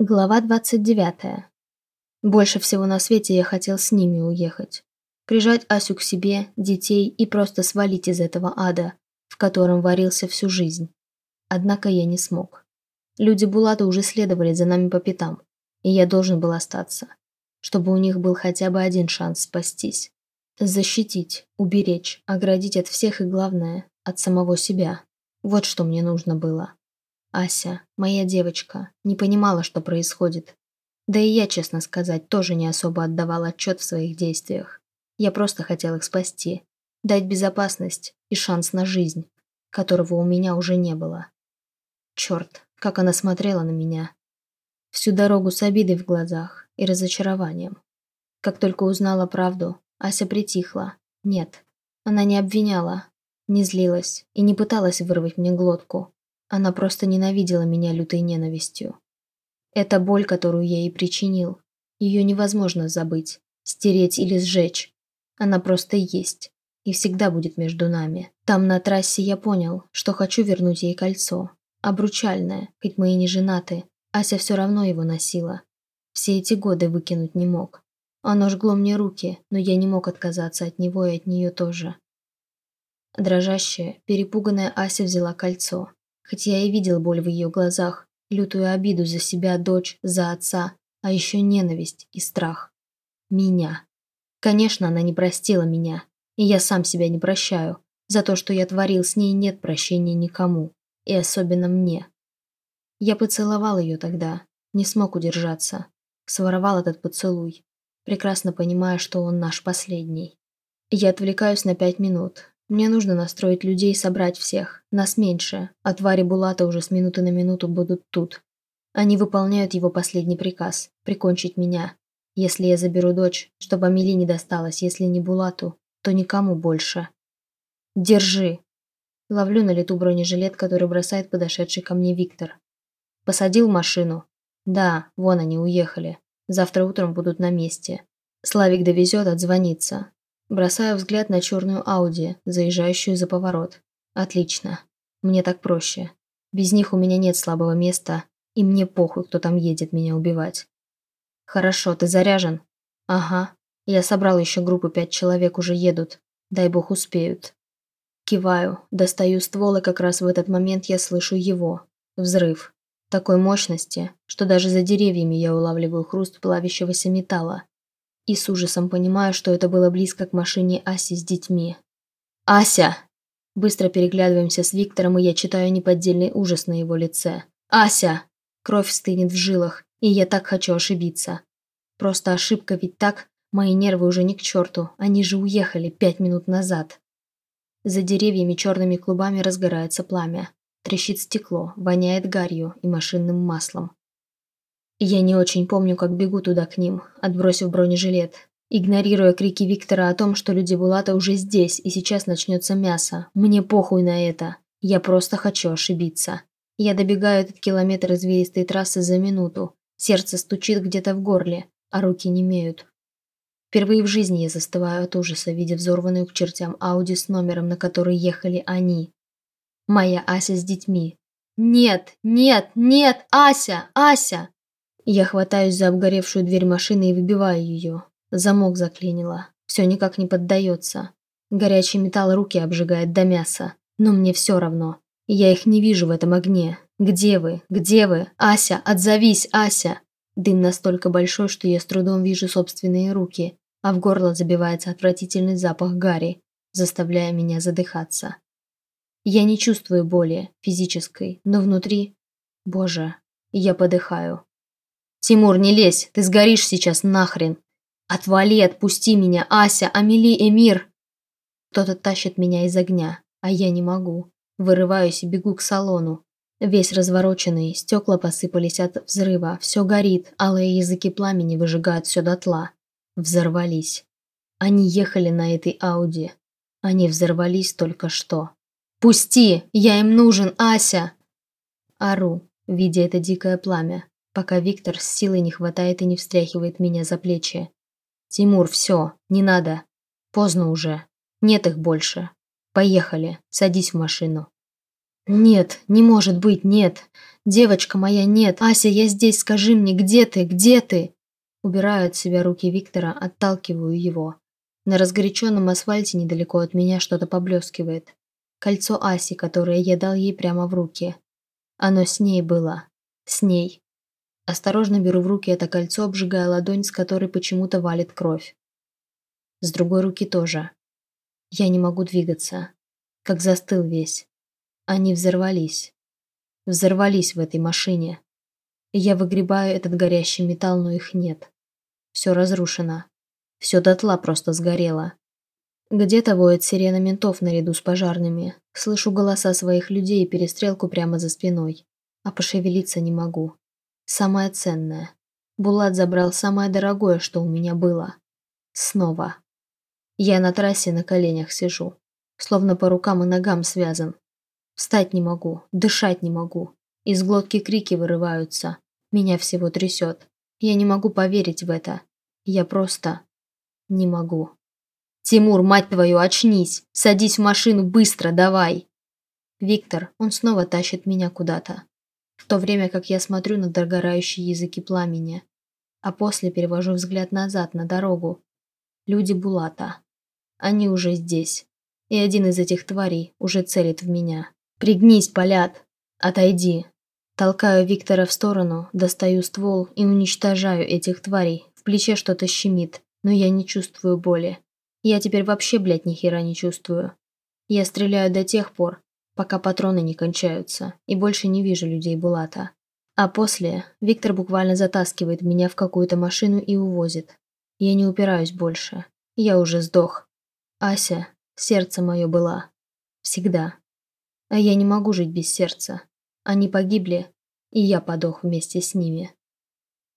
Глава 29. Больше всего на свете я хотел с ними уехать. Прижать Асю к себе, детей и просто свалить из этого ада, в котором варился всю жизнь. Однако я не смог. Люди Булата уже следовали за нами по пятам, и я должен был остаться, чтобы у них был хотя бы один шанс спастись. Защитить, уберечь, оградить от всех и, главное, от самого себя. Вот что мне нужно было. Ася, моя девочка, не понимала, что происходит. Да и я, честно сказать, тоже не особо отдавал отчет в своих действиях. Я просто хотел их спасти, дать безопасность и шанс на жизнь, которого у меня уже не было. Черт, как она смотрела на меня. Всю дорогу с обидой в глазах и разочарованием. Как только узнала правду, Ася притихла. Нет, она не обвиняла, не злилась и не пыталась вырвать мне глотку. Она просто ненавидела меня лютой ненавистью. Это боль, которую я ей причинил. Ее невозможно забыть, стереть или сжечь. Она просто есть и всегда будет между нами. Там на трассе я понял, что хочу вернуть ей кольцо. Обручальное, хоть мы и не женаты, Ася все равно его носила. Все эти годы выкинуть не мог. Оно жгло мне руки, но я не мог отказаться от него и от нее тоже. Дрожащая, перепуганная Ася взяла кольцо, Хоть я и видел боль в ее глазах, лютую обиду за себя, дочь, за отца, а еще ненависть и страх. Меня. Конечно, она не простила меня, и я сам себя не прощаю. За то, что я творил с ней, нет прощения никому, и особенно мне. Я поцеловал ее тогда, не смог удержаться. Своровал этот поцелуй, прекрасно понимая, что он наш последний. Я отвлекаюсь на пять минут, мне нужно настроить людей и собрать всех. Нас меньше, а твари Булата уже с минуты на минуту будут тут. Они выполняют его последний приказ – прикончить меня. Если я заберу дочь, чтобы Амели не досталось, если не Булату, то никому больше. Держи. Ловлю на лету бронежилет, который бросает подошедший ко мне Виктор. Посадил машину? Да, вон они уехали. Завтра утром будут на месте. Славик довезет, отзвонится. Бросаю взгляд на черную Ауди, заезжающую за поворот. Отлично. Мне так проще. Без них у меня нет слабого места, и мне похуй, кто там едет меня убивать. Хорошо, ты заряжен? Ага. Я собрал еще группу, пять человек уже едут. Дай бог успеют. Киваю, достаю ствол, и как раз в этот момент я слышу его. Взрыв. Такой мощности, что даже за деревьями я улавливаю хруст плавящегося металла и с ужасом понимаю, что это было близко к машине Аси с детьми. «Ася!» Быстро переглядываемся с Виктором, и я читаю неподдельный ужас на его лице. «Ася!» Кровь стынет в жилах, и я так хочу ошибиться. Просто ошибка, ведь так? Мои нервы уже не к черту, они же уехали пять минут назад. За деревьями черными клубами разгорается пламя. Трещит стекло, воняет гарью и машинным маслом. Я не очень помню, как бегу туда к ним, отбросив бронежилет, игнорируя крики Виктора о том, что люди Булата уже здесь, и сейчас начнется мясо. Мне похуй на это. Я просто хочу ошибиться. Я добегаю этот километр извилистой трассы за минуту. Сердце стучит где-то в горле, а руки немеют. Впервые в жизни я застываю от ужаса, видя взорванную к чертям Ауди с номером, на который ехали они. Моя Ася с детьми. «Нет! Нет! Нет! Ася! Ася!» Я хватаюсь за обгоревшую дверь машины и выбиваю ее. Замок заклинило. Все никак не поддается. Горячий металл руки обжигает до мяса. Но мне все равно. Я их не вижу в этом огне. Где вы? Где вы? Ася, отзовись, Ася! Дым настолько большой, что я с трудом вижу собственные руки, а в горло забивается отвратительный запах гари, заставляя меня задыхаться. Я не чувствую боли, физической, но внутри... Боже, я подыхаю. «Тимур, не лезь, ты сгоришь сейчас нахрен!» «Отвали, отпусти меня, Ася, Амели, Эмир!» Кто-то тащит меня из огня, а я не могу. Вырываюсь и бегу к салону. Весь развороченный, стекла посыпались от взрыва, все горит, алые языки пламени выжигают все дотла. Взорвались. Они ехали на этой Ауди. Они взорвались только что. «Пусти! Я им нужен, Ася!» Ору, видя это дикое пламя пока Виктор с силой не хватает и не встряхивает меня за плечи. «Тимур, все, не надо. Поздно уже. Нет их больше. Поехали, садись в машину». «Нет, не может быть, нет! Девочка моя, нет! Ася, я здесь, скажи мне, где ты, где ты?» Убираю от себя руки Виктора, отталкиваю его. На разгоряченном асфальте недалеко от меня что-то поблескивает. Кольцо Аси, которое я дал ей прямо в руки. Оно с ней было. С ней. Осторожно беру в руки это кольцо, обжигая ладонь, с которой почему-то валит кровь. С другой руки тоже. Я не могу двигаться. Как застыл весь. Они взорвались. Взорвались в этой машине. Я выгребаю этот горящий металл, но их нет. Все разрушено. Все дотла просто сгорело. Где-то воет сирена ментов наряду с пожарными. Слышу голоса своих людей и перестрелку прямо за спиной. А пошевелиться не могу. Самое ценное. Булат забрал самое дорогое, что у меня было. Снова. Я на трассе на коленях сижу. Словно по рукам и ногам связан. Встать не могу, дышать не могу. Из глотки крики вырываются. Меня всего трясет. Я не могу поверить в это. Я просто не могу. «Тимур, мать твою, очнись! Садись в машину быстро, давай!» Виктор, он снова тащит меня куда-то в то время как я смотрю на догорающие языки пламени, а после перевожу взгляд назад на дорогу. Люди Булата. Они уже здесь. И один из этих тварей уже целит в меня. «Пригнись, полят! Отойди!» Толкаю Виктора в сторону, достаю ствол и уничтожаю этих тварей. В плече что-то щемит, но я не чувствую боли. Я теперь вообще, блядь, ни хера не чувствую. Я стреляю до тех пор, пока патроны не кончаются, и больше не вижу людей Булата. А после Виктор буквально затаскивает меня в какую-то машину и увозит. Я не упираюсь больше. Я уже сдох. Ася, сердце мое была. Всегда. А я не могу жить без сердца. Они погибли, и я подох вместе с ними.